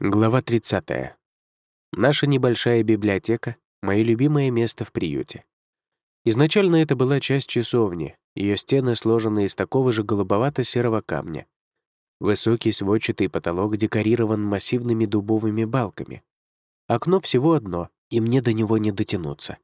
Глава 30. Наша небольшая библиотека — мое любимое место в приюте. Изначально это была часть часовни, ее стены сложены из такого же голубовато-серого камня. Высокий сводчатый потолок декорирован массивными дубовыми балками. Окно всего одно, и мне до него не дотянуться.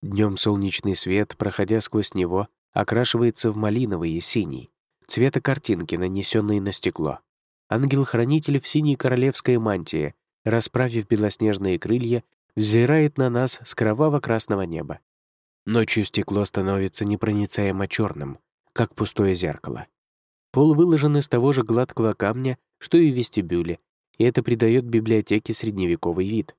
Днем солнечный свет, проходя сквозь него, окрашивается в малиновый и синий, цвета картинки, нанесенные на стекло. Ангел-хранитель в синей королевской мантии, расправив белоснежные крылья, взирает на нас с кроваво-красного неба. Ночью стекло становится непроницаемо черным, как пустое зеркало. Пол выложен из того же гладкого камня, что и в вестибюле, и это придает библиотеке средневековый вид.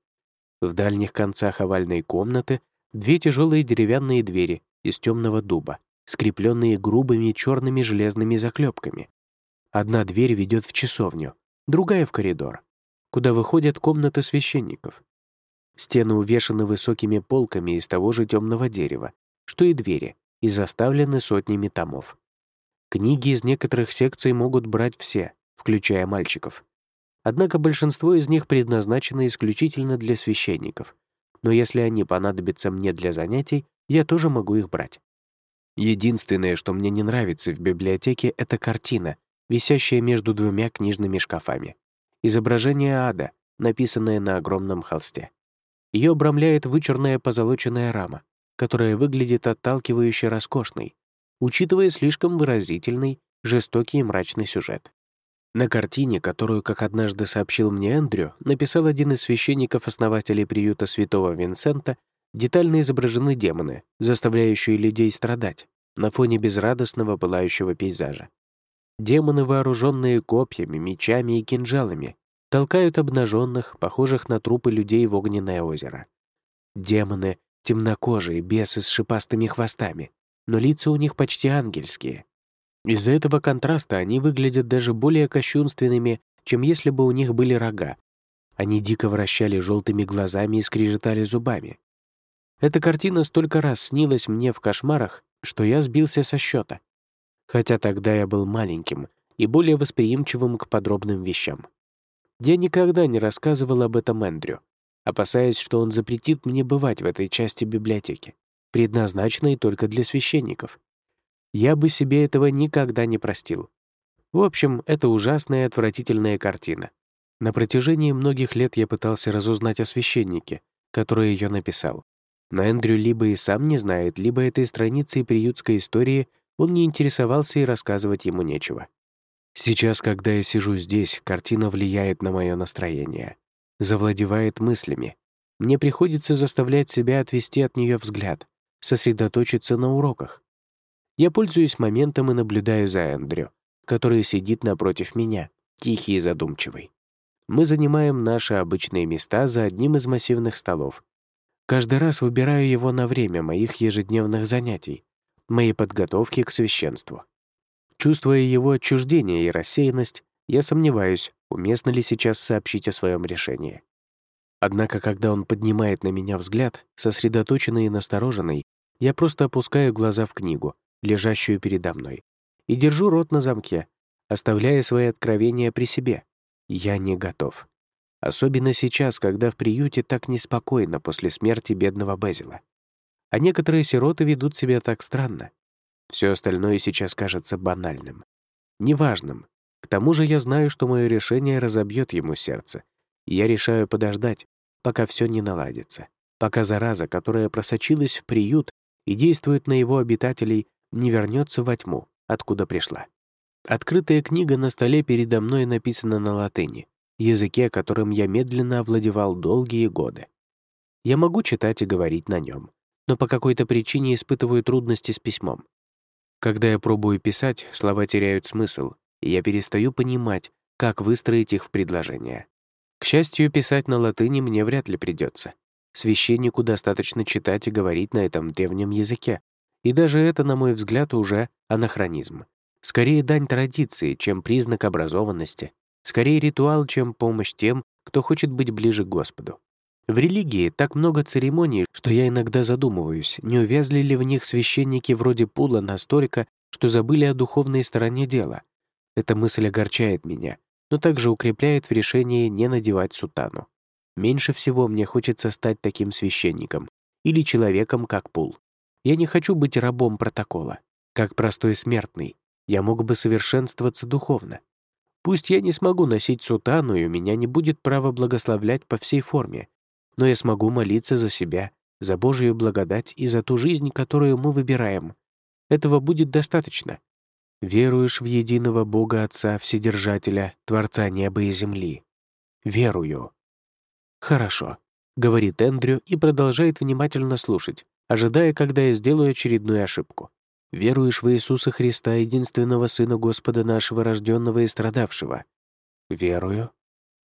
В дальних концах овальной комнаты две тяжелые деревянные двери из темного дуба, скрепленные грубыми черными железными заклепками. Одна дверь ведет в часовню, другая — в коридор, куда выходят комнаты священников. Стены увешаны высокими полками из того же темного дерева, что и двери, и заставлены сотнями томов. Книги из некоторых секций могут брать все, включая мальчиков. Однако большинство из них предназначено исключительно для священников. Но если они понадобятся мне для занятий, я тоже могу их брать. Единственное, что мне не нравится в библиотеке, это картина, висящая между двумя книжными шкафами. Изображение ада, написанное на огромном холсте. Ее обрамляет вычурная позолоченная рама, которая выглядит отталкивающе роскошной, учитывая слишком выразительный, жестокий и мрачный сюжет. На картине, которую, как однажды сообщил мне Эндрю, написал один из священников-основателей приюта святого Винсента, детально изображены демоны, заставляющие людей страдать, на фоне безрадостного пылающего пейзажа. Демоны, вооруженные копьями, мечами и кинжалами, толкают обнаженных, похожих на трупы людей в огненное озеро. Демоны — темнокожие, бесы с шипастыми хвостами, но лица у них почти ангельские. Из-за этого контраста они выглядят даже более кощунственными, чем если бы у них были рога. Они дико вращали желтыми глазами и скрежетали зубами. Эта картина столько раз снилась мне в кошмарах, что я сбился со счета хотя тогда я был маленьким и более восприимчивым к подробным вещам. Я никогда не рассказывал об этом Эндрю, опасаясь, что он запретит мне бывать в этой части библиотеки, предназначенной только для священников. Я бы себе этого никогда не простил. В общем, это ужасная и отвратительная картина. На протяжении многих лет я пытался разузнать о священнике, который ее написал. Но Эндрю либо и сам не знает, либо этой страницей приютской истории он не интересовался и рассказывать ему нечего. Сейчас, когда я сижу здесь, картина влияет на мое настроение, завладевает мыслями. Мне приходится заставлять себя отвести от нее взгляд, сосредоточиться на уроках. Я пользуюсь моментом и наблюдаю за Эндрю, который сидит напротив меня, тихий и задумчивый. Мы занимаем наши обычные места за одним из массивных столов. Каждый раз выбираю его на время моих ежедневных занятий, моей подготовки к священству. Чувствуя его отчуждение и рассеянность, я сомневаюсь, уместно ли сейчас сообщить о своем решении. Однако, когда он поднимает на меня взгляд, сосредоточенный и настороженный, я просто опускаю глаза в книгу, лежащую передо мной, и держу рот на замке, оставляя свои откровения при себе. Я не готов. Особенно сейчас, когда в приюте так неспокойно после смерти бедного Безила а некоторые сироты ведут себя так странно. Все остальное сейчас кажется банальным, неважным. К тому же я знаю, что мое решение разобьет ему сердце. Я решаю подождать, пока все не наладится, пока зараза, которая просочилась в приют и действует на его обитателей, не вернется во тьму, откуда пришла. Открытая книга на столе передо мной написана на латыни, языке, которым я медленно овладевал долгие годы. Я могу читать и говорить на нем, но по какой-то причине испытываю трудности с письмом. Когда я пробую писать, слова теряют смысл, и я перестаю понимать, как выстроить их в предложение. К счастью, писать на латыни мне вряд ли придется. Священнику достаточно читать и говорить на этом древнем языке. И даже это, на мой взгляд, уже анахронизм. Скорее дань традиции, чем признак образованности. Скорее ритуал, чем помощь тем, кто хочет быть ближе к Господу. В религии так много церемоний, что я иногда задумываюсь, не увязли ли в них священники вроде Пула настолько, что забыли о духовной стороне дела. Эта мысль огорчает меня, но также укрепляет в решении не надевать сутану. Меньше всего мне хочется стать таким священником или человеком, как Пул. Я не хочу быть рабом протокола. Как простой смертный, я мог бы совершенствоваться духовно. Пусть я не смогу носить сутану, и у меня не будет права благословлять по всей форме, но я смогу молиться за себя, за Божию благодать и за ту жизнь, которую мы выбираем. Этого будет достаточно. Веруешь в единого Бога Отца Вседержателя, Творца неба и земли? Верую. Хорошо, говорит Эндрю и продолжает внимательно слушать, ожидая, когда я сделаю очередную ошибку. Веруешь в Иисуса Христа, единственного Сына Господа нашего, рожденного и страдавшего? Верую.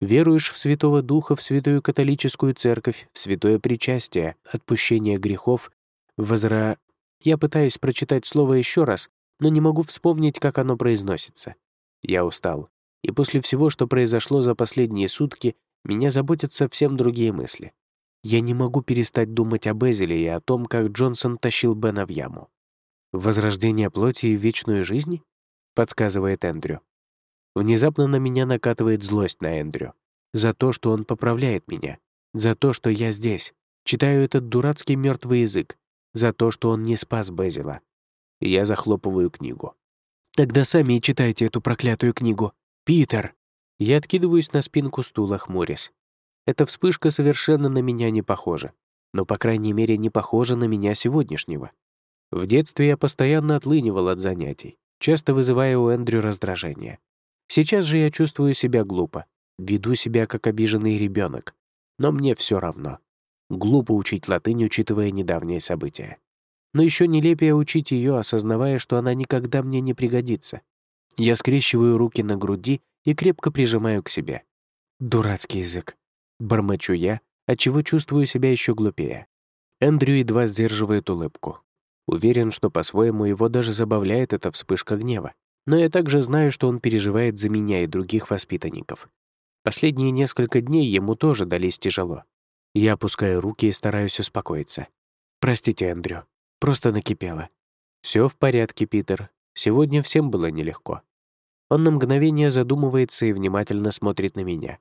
Веруешь в Святого Духа, в Святую Католическую Церковь, в Святое Причастие, отпущение грехов, возра... Я пытаюсь прочитать слово еще раз, но не могу вспомнить, как оно произносится. Я устал. И после всего, что произошло за последние сутки, меня заботят совсем другие мысли. Я не могу перестать думать об Эзеле и о том, как Джонсон тащил Бена в яму. «Возрождение плоти и вечную жизнь?» — подсказывает Эндрю. Внезапно на меня накатывает злость на Эндрю. За то, что он поправляет меня. За то, что я здесь. Читаю этот дурацкий мертвый язык. За то, что он не спас Безила. И я захлопываю книгу. «Тогда сами и читайте эту проклятую книгу. Питер!» Я откидываюсь на спинку стула, хмурясь. Эта вспышка совершенно на меня не похожа. Но, по крайней мере, не похожа на меня сегодняшнего. В детстве я постоянно отлынивал от занятий, часто вызывая у Эндрю раздражение. Сейчас же я чувствую себя глупо, веду себя как обиженный ребенок, но мне все равно. Глупо учить латынь, учитывая недавние события. Но еще нелепее учить ее, осознавая, что она никогда мне не пригодится. Я скрещиваю руки на груди и крепко прижимаю к себе. Дурацкий язык. Бормочу я, отчего чувствую себя еще глупее. Эндрю едва сдерживает улыбку. Уверен, что по-своему его даже забавляет эта вспышка гнева но я также знаю, что он переживает за меня и других воспитанников. Последние несколько дней ему тоже дались тяжело. Я опускаю руки и стараюсь успокоиться. «Простите, Эндрю, просто накипело». Все в порядке, Питер. Сегодня всем было нелегко». Он на мгновение задумывается и внимательно смотрит на меня.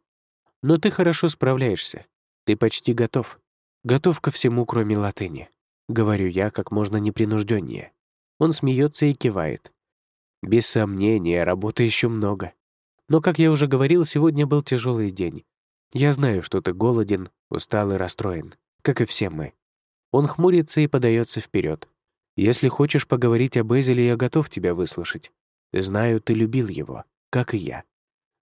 «Но ты хорошо справляешься. Ты почти готов. Готов ко всему, кроме латыни». Говорю я как можно непринужденнее. Он смеется и кивает. Без сомнения, работы еще много. Но, как я уже говорил, сегодня был тяжелый день. Я знаю, что ты голоден, устал и расстроен, как и все мы. Он хмурится и подается вперед. Если хочешь поговорить об Эзеле, я готов тебя выслушать. Знаю, ты любил его, как и я.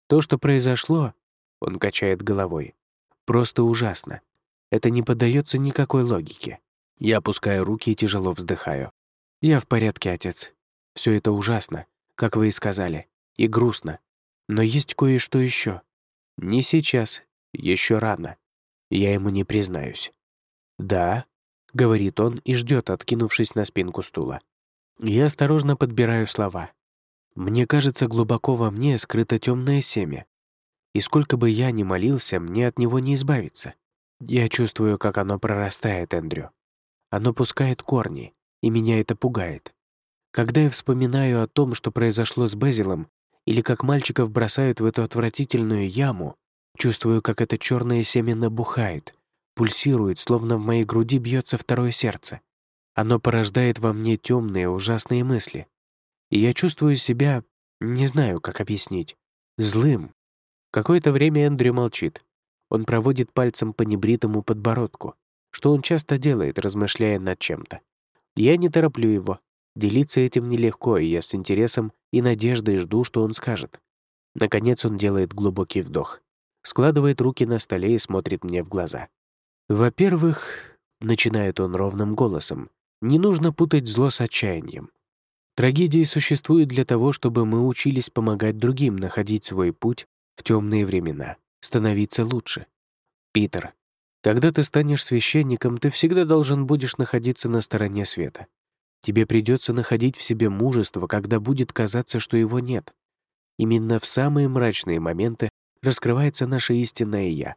То, что произошло, он качает головой, просто ужасно. Это не поддается никакой логике. Я опускаю руки и тяжело вздыхаю. Я в порядке, отец. Все это ужасно как вы и сказали, и грустно. Но есть кое-что еще. Не сейчас, еще рано. Я ему не признаюсь. «Да», — говорит он и ждет, откинувшись на спинку стула. Я осторожно подбираю слова. Мне кажется, глубоко во мне скрыто темное семя. И сколько бы я ни молился, мне от него не избавиться. Я чувствую, как оно прорастает, Эндрю. Оно пускает корни, и меня это пугает. Когда я вспоминаю о том, что произошло с Безилом, или как мальчиков бросают в эту отвратительную яму, чувствую, как это черное семя набухает, пульсирует, словно в моей груди бьется второе сердце. Оно порождает во мне темные, ужасные мысли. И я чувствую себя, не знаю, как объяснить, злым. Какое-то время Эндрю молчит. Он проводит пальцем по небритому подбородку, что он часто делает, размышляя над чем-то. Я не тороплю его, Делиться этим нелегко, и я с интересом и надеждой жду, что он скажет. Наконец он делает глубокий вдох, складывает руки на столе и смотрит мне в глаза. «Во-первых, — начинает он ровным голосом, — не нужно путать зло с отчаянием. Трагедии существуют для того, чтобы мы учились помогать другим находить свой путь в темные времена, становиться лучше. Питер, когда ты станешь священником, ты всегда должен будешь находиться на стороне света. Тебе придется находить в себе мужество, когда будет казаться, что его нет. Именно в самые мрачные моменты раскрывается наше истинное «я».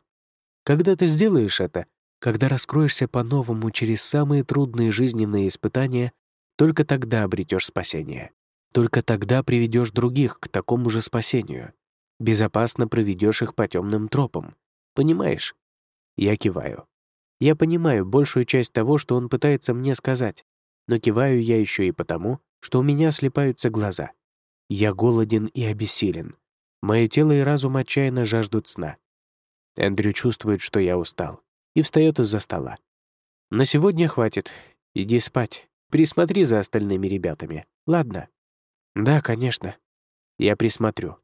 Когда ты сделаешь это, когда раскроешься по-новому через самые трудные жизненные испытания, только тогда обретешь спасение. Только тогда приведешь других к такому же спасению. безопасно проведешь их по темным тропам. Понимаешь? Я киваю. Я понимаю большую часть того, что он пытается мне сказать, но киваю я еще и потому, что у меня слепаются глаза. Я голоден и обессилен. Мое тело и разум отчаянно жаждут сна. Эндрю чувствует, что я устал, и встает из-за стола. «На сегодня хватит. Иди спать. Присмотри за остальными ребятами. Ладно?» «Да, конечно. Я присмотрю.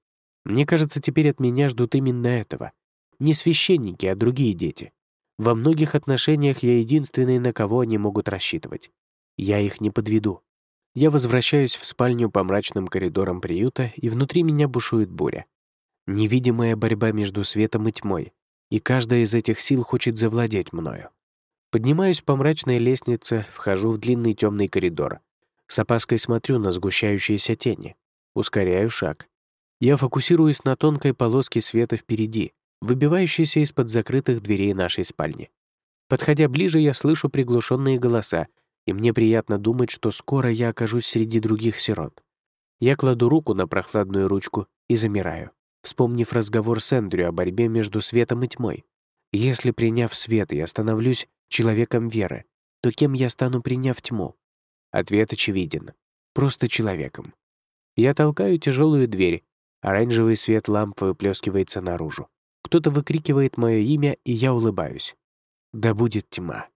Мне кажется, теперь от меня ждут именно этого. Не священники, а другие дети. Во многих отношениях я единственный, на кого они могут рассчитывать. Я их не подведу. Я возвращаюсь в спальню по мрачным коридорам приюта, и внутри меня бушует буря. Невидимая борьба между светом и тьмой, и каждая из этих сил хочет завладеть мною. Поднимаюсь по мрачной лестнице, вхожу в длинный темный коридор. С опаской смотрю на сгущающиеся тени. Ускоряю шаг. Я фокусируюсь на тонкой полоске света впереди, выбивающейся из-под закрытых дверей нашей спальни. Подходя ближе, я слышу приглушенные голоса — и мне приятно думать, что скоро я окажусь среди других сирот. Я кладу руку на прохладную ручку и замираю, вспомнив разговор с Эндрю о борьбе между светом и тьмой. Если, приняв свет, я становлюсь человеком веры, то кем я стану, приняв тьму? Ответ очевиден. Просто человеком. Я толкаю тяжелую дверь, оранжевый свет ламп выплескивается наружу. Кто-то выкрикивает мое имя, и я улыбаюсь. Да будет тьма.